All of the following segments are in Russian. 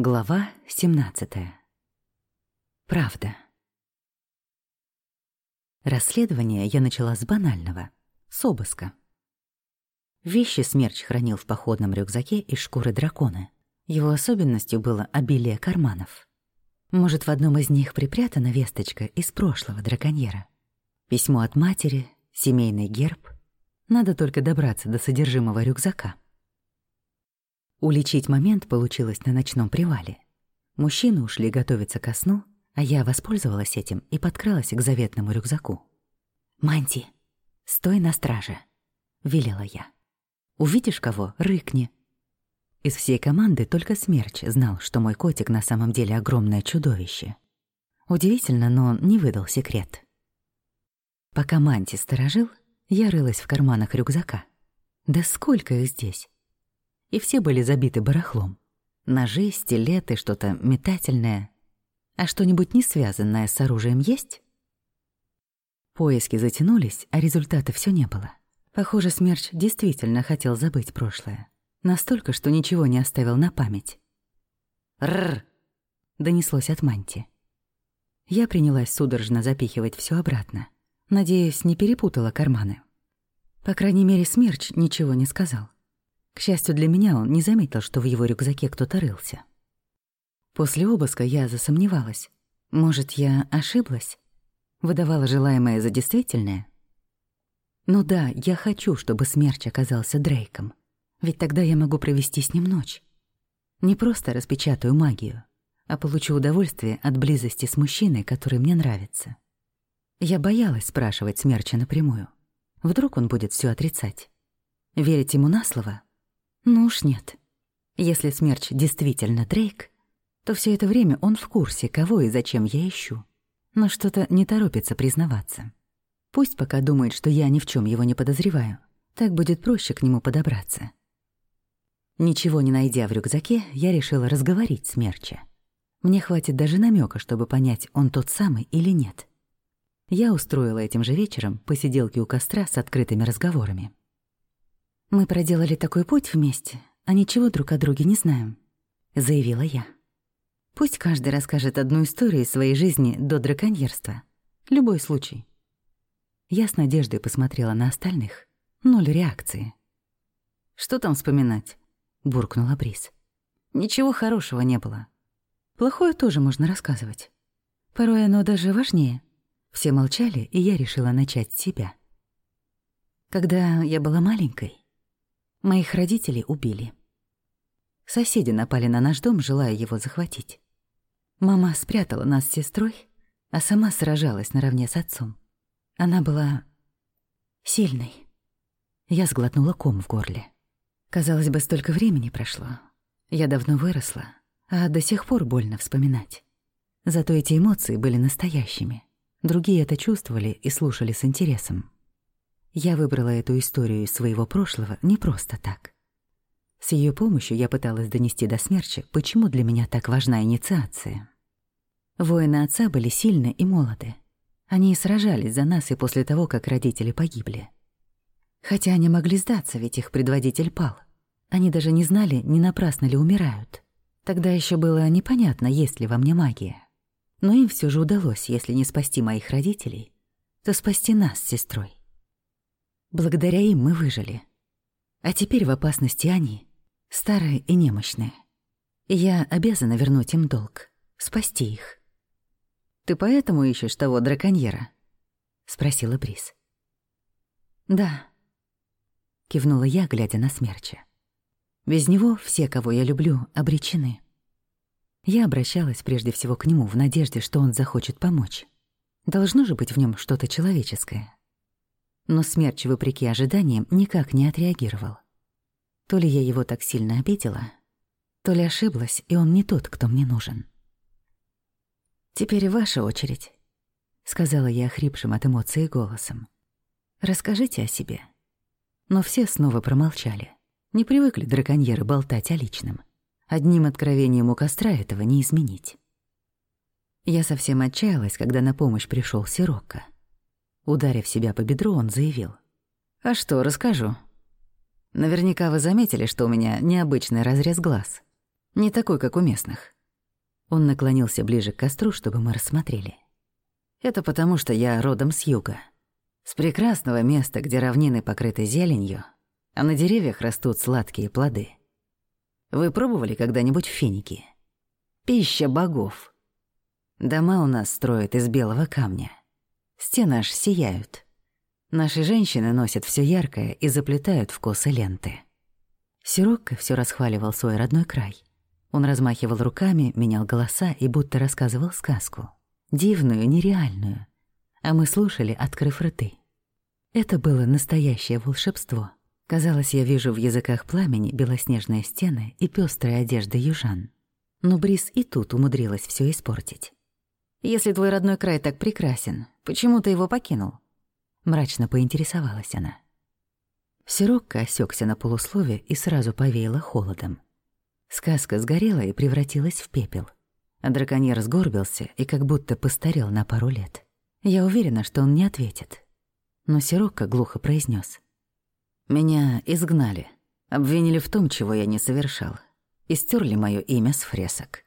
Глава 17. Правда. Расследование я начала с банального, с обыска. Вещи смерч хранил в походном рюкзаке из шкуры дракона. Его особенностью было обилие карманов. Может, в одном из них припрятана весточка из прошлого драконьера. Письмо от матери, семейный герб. Надо только добраться до содержимого рюкзака. Уличить момент получилось на ночном привале. Мужчины ушли готовиться ко сну, а я воспользовалась этим и подкралась к заветному рюкзаку. «Манти, стой на страже», — велела я. «Увидишь кого — рыкни». Из всей команды только Смерч знал, что мой котик на самом деле огромное чудовище. Удивительно, но он не выдал секрет. Пока Манти сторожил, я рылась в карманах рюкзака. Да сколько их здесь? И все были забиты барахлом. Ножи, стилеты, что-то метательное. А что-нибудь не связанное с оружием есть? Поиски затянулись, а результата все не было. Похоже, Смерч действительно хотел забыть прошлое. Настолько, что ничего не оставил на память. «Рррр!» — донеслось от Манти. Я принялась судорожно запихивать все обратно. Надеюсь, не перепутала карманы. По крайней мере, Смерч ничего не сказал. К счастью для меня, он не заметил, что в его рюкзаке кто-то рылся. После обыска я засомневалась. Может, я ошиблась? Выдавала желаемое за действительное? Ну да, я хочу, чтобы смерч оказался Дрейком. Ведь тогда я могу провести с ним ночь. Не просто распечатаю магию, а получу удовольствие от близости с мужчиной, который мне нравится. Я боялась спрашивать смерча напрямую. Вдруг он будет все отрицать. Верить ему на слово ну уж нет. Если смерч действительно Дрейк, то все это время он в курсе, кого и зачем я ищу. Но что-то не торопится признаваться. Пусть пока думает, что я ни в чем его не подозреваю. Так будет проще к нему подобраться. Ничего не найдя в рюкзаке, я решила разговорить смерча. Мне хватит даже намека, чтобы понять, он тот самый или нет. Я устроила этим же вечером посиделки у костра с открытыми разговорами. «Мы проделали такой путь вместе, а ничего друг о друге не знаем», — заявила я. «Пусть каждый расскажет одну историю из своей жизни до драконьерства. Любой случай». Я с надеждой посмотрела на остальных. Ноль реакции. «Что там вспоминать?» — буркнула Брис. «Ничего хорошего не было. Плохое тоже можно рассказывать. Порой оно даже важнее». Все молчали, и я решила начать с себя. Когда я была маленькой, Моих родителей убили. Соседи напали на наш дом, желая его захватить. Мама спрятала нас с сестрой, а сама сражалась наравне с отцом. Она была сильной. Я сглотнула ком в горле. Казалось бы, столько времени прошло. Я давно выросла, а до сих пор больно вспоминать. Зато эти эмоции были настоящими. Другие это чувствовали и слушали с интересом. Я выбрала эту историю из своего прошлого не просто так. С ее помощью я пыталась донести до смерча, почему для меня так важна инициация. Воины отца были сильны и молоды. Они сражались за нас и после того, как родители погибли. Хотя они могли сдаться, ведь их предводитель пал. Они даже не знали, не напрасно ли умирают. Тогда еще было непонятно, есть ли во мне магия. Но им все же удалось, если не спасти моих родителей, то спасти нас с сестрой. Благодаря им мы выжили. А теперь в опасности они, старые и немощные. Я обязана вернуть им долг, спасти их. «Ты поэтому ищешь того драконьера?» — спросила Брис. «Да», — кивнула я, глядя на смерча. «Без него все, кого я люблю, обречены». Я обращалась прежде всего к нему в надежде, что он захочет помочь. Должно же быть в нем что-то человеческое но смерч, вопреки ожиданиям, никак не отреагировал. То ли я его так сильно обидела, то ли ошиблась, и он не тот, кто мне нужен. «Теперь ваша очередь», — сказала я охрипшим от эмоций голосом. «Расскажите о себе». Но все снова промолчали. Не привыкли драконьеры болтать о личном. Одним откровением у костра этого не изменить. Я совсем отчаялась, когда на помощь пришел Сирокко. Ударив себя по бедру, он заявил. «А что, расскажу. Наверняка вы заметили, что у меня необычный разрез глаз. Не такой, как у местных. Он наклонился ближе к костру, чтобы мы рассмотрели. Это потому, что я родом с юга. С прекрасного места, где равнины покрыты зеленью, а на деревьях растут сладкие плоды. Вы пробовали когда-нибудь финики? Пища богов. Дома у нас строят из белого камня. Стены аж сияют. Наши женщины носят все яркое и заплетают в косы ленты. Сирокко все расхваливал свой родной край. Он размахивал руками, менял голоса и будто рассказывал сказку. Дивную, нереальную. А мы слушали, открыв рты. Это было настоящее волшебство. Казалось, я вижу в языках пламени белоснежные стены и пестрые одежды южан. Но Брис и тут умудрилась все испортить. «Если твой родной край так прекрасен, почему ты его покинул?» Мрачно поинтересовалась она. Сирокко осекся на полуслове и сразу повеяло холодом. Сказка сгорела и превратилась в пепел. Драконьер сгорбился и как будто постарел на пару лет. Я уверена, что он не ответит. Но Сирокко глухо произнес: «Меня изгнали, обвинили в том, чего я не совершал, и стерли мое имя с фресок».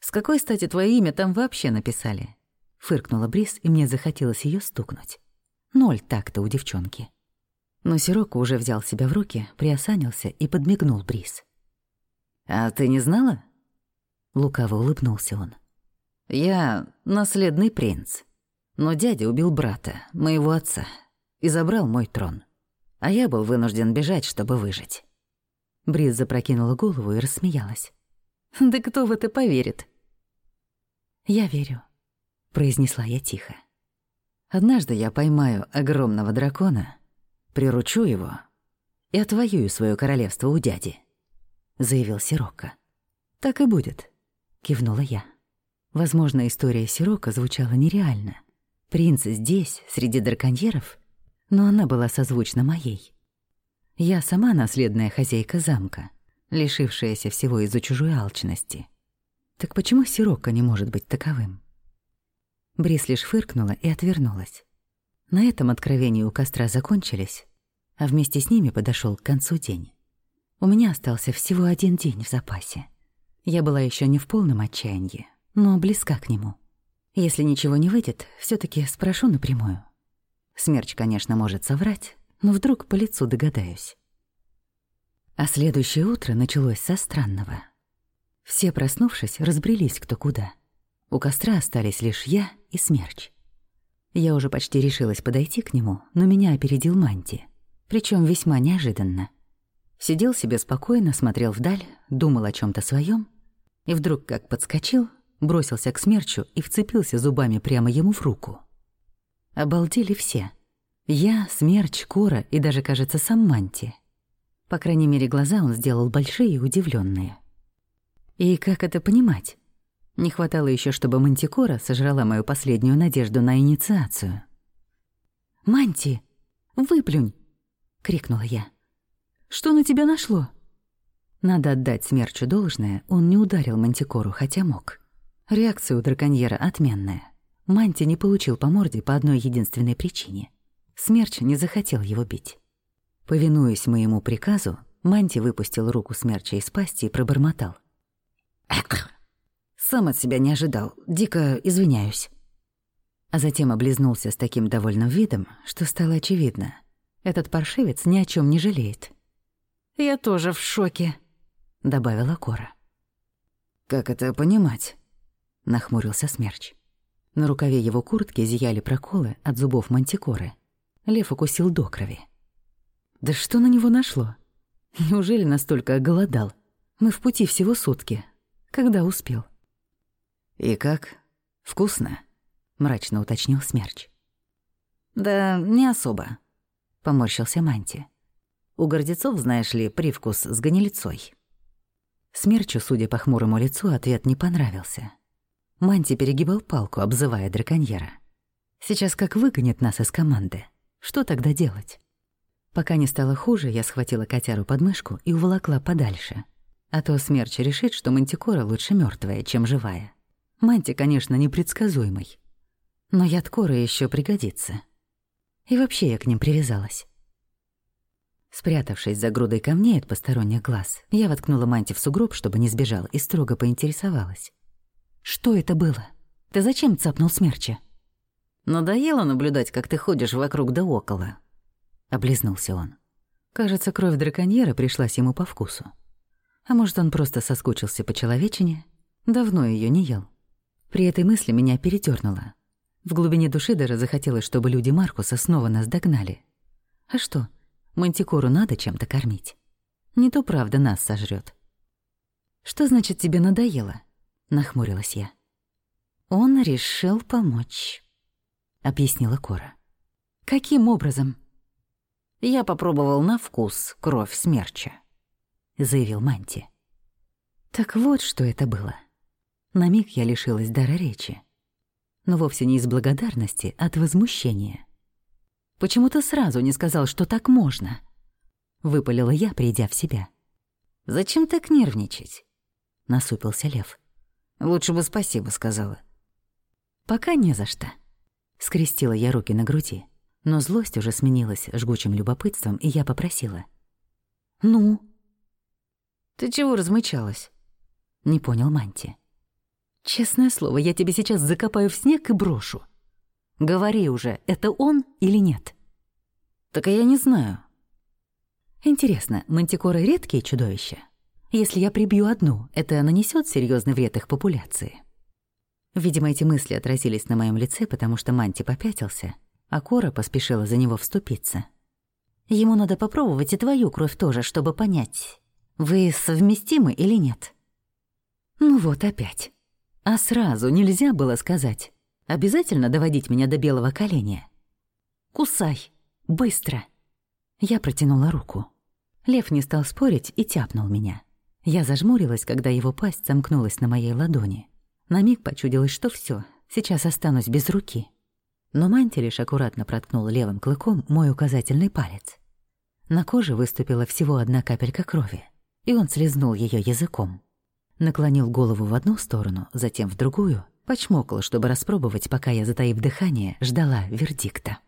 «С какой стати твое имя там вообще написали?» Фыркнула Брис, и мне захотелось ее стукнуть. Ноль так-то у девчонки. Но Сирока уже взял себя в руки, приосанился и подмигнул Брис. «А ты не знала?» Лукаво улыбнулся он. «Я наследный принц. Но дядя убил брата, моего отца, и забрал мой трон. А я был вынужден бежать, чтобы выжить». Бриз запрокинула голову и рассмеялась. «Да кто в это поверит?» «Я верю», — произнесла я тихо. «Однажды я поймаю огромного дракона, приручу его и отвоюю свое королевство у дяди», — заявил Сирока. «Так и будет», — кивнула я. Возможно, история Сирока звучала нереально. Принц здесь, среди драконьеров, но она была созвучна моей. Я сама наследная хозяйка замка, лишившаяся всего из-за чужой алчности. Так почему Сирока не может быть таковым? Брис лишь фыркнула и отвернулась. На этом откровения у костра закончились, а вместе с ними подошел к концу день. У меня остался всего один день в запасе. Я была еще не в полном отчаянии, но близка к нему. Если ничего не выйдет, все таки спрошу напрямую. Смерч, конечно, может соврать, но вдруг по лицу догадаюсь. А следующее утро началось со странного. Все, проснувшись, разбрелись кто куда. У костра остались лишь я и Смерч. Я уже почти решилась подойти к нему, но меня опередил Манти, причем весьма неожиданно. Сидел себе спокойно, смотрел вдаль, думал о чем то своем и вдруг как подскочил, бросился к смерчу и вцепился зубами прямо ему в руку. Обалдели все. Я, смерч, Кора и даже, кажется, сам Манти. По крайней мере, глаза он сделал большие и удивленные. И как это понимать? Не хватало еще, чтобы Мантикора сожрала мою последнюю надежду на инициацию. «Манти, выплюнь!» — крикнула я. «Что на тебя нашло?» Надо отдать смерчу должное, он не ударил Мантикору, хотя мог. Реакция у драконьера отменная. Манти не получил по морде по одной единственной причине. Смерч не захотел его бить. Повинуясь моему приказу, Манти выпустил руку Смерча из пасти и пробормотал. «Экр! Сам от себя не ожидал. Дико извиняюсь». А затем облизнулся с таким довольным видом, что стало очевидно. Этот паршивец ни о чем не жалеет. «Я тоже в шоке», — добавила Кора. «Как это понимать?» — нахмурился Смерч. На рукаве его куртки зияли проколы от зубов мантикоры. Лев укусил до крови. «Да что на него нашло? Неужели настолько оголодал? Мы в пути всего сутки. Когда успел?» «И как? Вкусно?» — мрачно уточнил Смерч. «Да не особо», — поморщился Манти. «У гордецов, знаешь ли, привкус с гнилицой». Смерчу, судя по хмурому лицу, ответ не понравился. Манти перегибал палку, обзывая драконьера. «Сейчас как выгонит нас из команды. Что тогда делать?» Пока не стало хуже, я схватила котяру под мышку и уволокла подальше. А то смерч решит, что мантикора лучше мертвая, чем живая. Манти, конечно, непредсказуемый. Но яд коры еще пригодится. И вообще я к ним привязалась. Спрятавшись за грудой камней от посторонних глаз, я воткнула Манти в сугроб, чтобы не сбежал, и строго поинтересовалась. «Что это было? Ты зачем цапнул смерча?» «Надоело наблюдать, как ты ходишь вокруг да около», — облизнулся он. Кажется, кровь драконьера пришлась ему по вкусу. А может, он просто соскучился по человечине? Давно ее не ел. При этой мысли меня передёрнуло. В глубине души даже захотелось, чтобы люди Маркуса снова нас догнали. А что, мантикору надо чем-то кормить? Не то правда нас сожрет. «Что значит тебе надоело?» — нахмурилась я. «Он решил помочь», — объяснила Кора. «Каким образом?» «Я попробовал на вкус кровь смерча», — заявил Манти. Так вот, что это было. На миг я лишилась дара речи. Но вовсе не из благодарности, а от возмущения. «Почему ты сразу не сказал, что так можно?» Выпалила я, придя в себя. «Зачем так нервничать?» — насупился Лев. «Лучше бы спасибо сказала». «Пока не за что». Скрестила я руки на груди, но злость уже сменилась жгучим любопытством, и я попросила. «Ну?» «Ты чего размычалась?» — не понял Манти. «Честное слово, я тебе сейчас закопаю в снег и брошу. Говори уже, это он или нет?» «Так я не знаю». «Интересно, мантикоры редкие чудовища? Если я прибью одну, это нанесет серьезный вред их популяции?» Видимо, эти мысли отразились на моем лице, потому что Манти попятился, а Кора поспешила за него вступиться. «Ему надо попробовать и твою кровь тоже, чтобы понять, вы совместимы или нет?» «Ну вот опять». А сразу нельзя было сказать. Обязательно доводить меня до белого коленя. «Кусай! Быстро!» Я протянула руку. Лев не стал спорить и тяпнул меня. Я зажмурилась, когда его пасть сомкнулась на моей ладони. На миг почудилось, что все, сейчас останусь без руки. Но Манти аккуратно проткнул левым клыком мой указательный палец. На коже выступила всего одна капелька крови, и он слезнул ее языком наклонил голову в одну сторону, затем в другую, почмокал, чтобы распробовать, пока я, затаив дыхание, ждала вердикта.